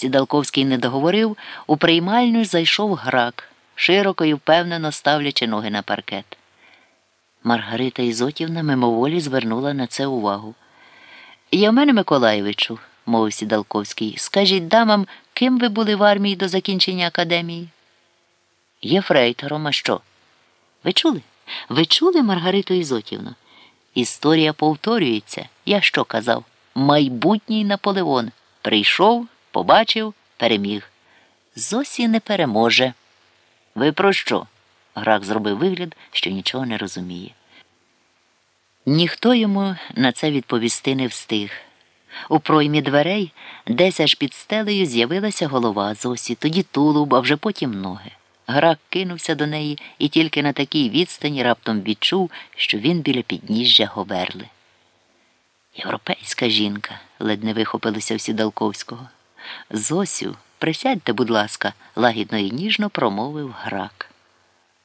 Сідалковський не договорив, у приймальню зайшов грак, широко і впевнено ставлячи ноги на паркет. Маргарита Ізотівна мимоволі звернула на це увагу. Євмене Миколаєвичу, мовив Сідалковський, скажіть дамам, ким ви були в армії до закінчення академії? Єфрейтором, а що? Ви чули? Ви чули, Маргариту Ізотівну? Історія повторюється. Я що казав? Майбутній Наполеон. Прийшов, побачив, переміг. Зосі не переможе. Ви про що? Грак зробив вигляд, що нічого не розуміє. Ніхто йому на це відповісти не встиг. У проймі дверей, десь аж під стелею, з'явилася голова Зосі, тоді тулуб, а вже потім ноги. Грак кинувся до неї і тільки на такій відстані раптом відчув, що він біля підніжжя говерли. Європейська жінка, ледь не вихопилися в Сідалковського. Зосю, присядьте, будь ласка, лагідно і ніжно промовив грак.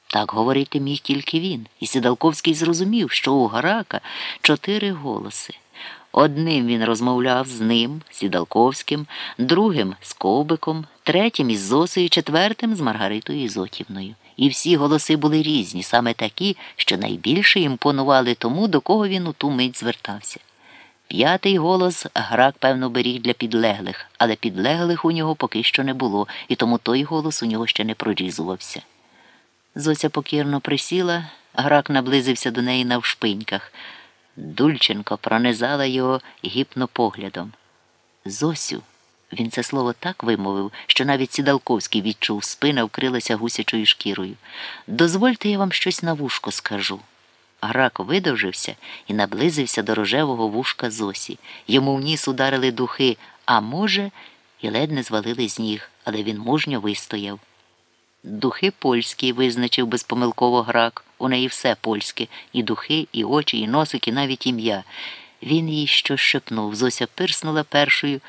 Так говорити міг тільки він, і Сідалковський зрозумів, що у Грака чотири голоси. Одним він розмовляв з ним, Сідалковським, другим з Ковбиком, третім із Зосею, четвертим з Маргаритою Ізотівною. І всі голоси були різні, саме такі, що найбільше імпонували тому, до кого він у ту мить звертався. П'ятий голос грак, певно, беріг для підлеглих, але підлеглих у нього поки що не було, і тому той голос у нього ще не прорізувався. Зося покірно присіла, грак наблизився до неї навшпиньках. Дульченко пронизала його гіпнопоглядом. Зосю, він це слово так вимовив, що навіть Сідалковський відчув, спина вкрилася гусячою шкірою. Дозвольте, я вам щось на вушко скажу. Грак видовжився і наблизився до рожевого вушка Зосі. Йому в ніс ударили духи, а може, і ледь не звалили з ніг, але він мужньо вистояв. Духи польські, визначив безпомилково грак. У неї все польське і духи, і очі, і носик, і навіть ім'я. Він їй щось шепнув. Зося пирснула першою,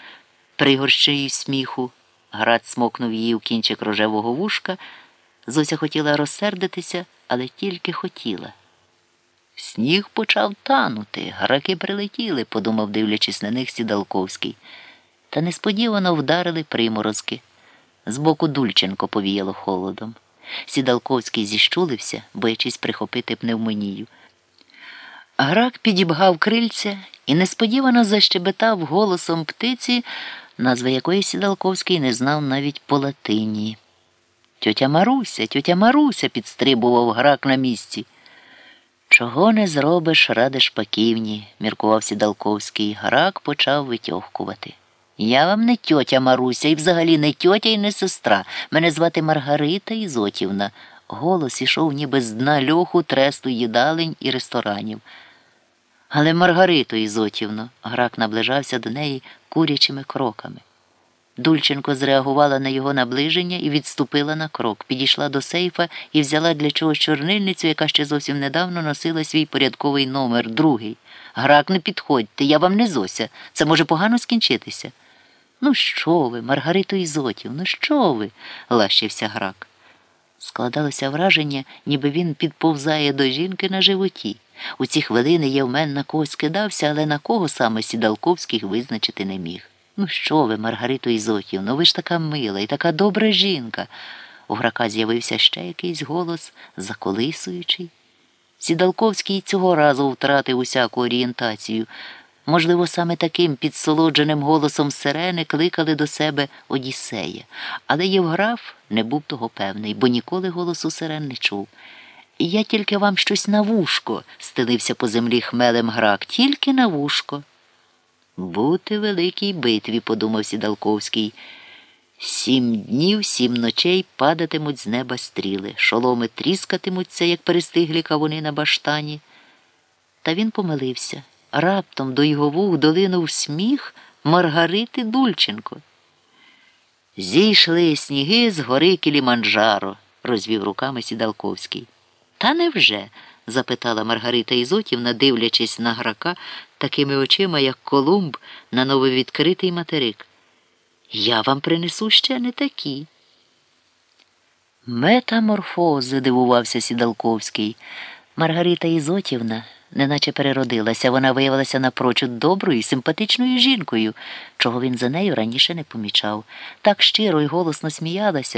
пригорщею сміху. Град смокнув її в кінчик рожевого вушка. Зося хотіла розсердитися, але тільки хотіла. Сніг почав танути, граки прилетіли, подумав, дивлячись на них Сідалковський. Та несподівано вдарили приморозки. Збоку Дульченко повіяло холодом. Сідалковський зіщулився, боячись прихопити пневмонію. Грак підібгав крильця і несподівано защебетав голосом птиці, назви якої Сідалковський не знав навіть по латині. Тьотя Маруся, тьотя Маруся, підстрибував грак на місці. Чого не зробиш ради шпаківні, міркував Сідалковський. Грак почав витьохкувати. Я вам не тьотя Маруся і взагалі не тьотя і не сестра. Мене звати Маргарита Ізотівна. Голос ішов ніби з дна льоху тресту їдалень і ресторанів. Але Маргарито Ізотівно, грак наближався до неї курячими кроками. Дульченко зреагувала на його наближення і відступила на крок, підійшла до сейфа і взяла для чогось чорнильницю, яка ще зовсім недавно носила свій порядковий номер, другий. Грак, не підходьте, я вам не Зося. Це може погано скінчитися. Ну, що ви, Маргарито Ізотів, ну що ви? лащився грак. Складалося враження, ніби він підповзає до жінки на животі. У ці хвилини Євмен на когось кидався, але на кого саме Сідалковських визначити не міг. Ну, що ви, Маргарито Ізотів, ну ви ж така мила і така добра жінка. У грака з'явився ще якийсь голос, заколисуючий. Сідалковський цього разу втратив усяку орієнтацію. Можливо, саме таким підсолодженим голосом сирени кликали до себе Одіссея, але Євграф не був того певний, бо ніколи голосу сирен не чув. Я тільки вам щось на вушко, стелився по землі хмелем грак, тільки на вушко. Бути великій битві, подумав Сідалковський. Сім днів, сім ночей падатимуть з неба стріли, шоломи тріскатимуться, як перестиглі кавуни на баштані. Та він помилився. Раптом до його вух долинув сміх Маргарити Дульченко. Зійшли сніги з гори Кіліманджаро, розвів руками Сідалковський. Та невже? запитала Маргарита Ізотівна, дивлячись на грака такими очима, як Колумб на нововідкритий материк. Я вам принесу ще не такі. Метаморфози, дивувався Сідалковський. Маргарита Ізотівна неначе переродилася. Вона виявилася напрочуд доброю і симпатичною жінкою, чого він за нею раніше не помічав. Так щиро й голосно сміялася,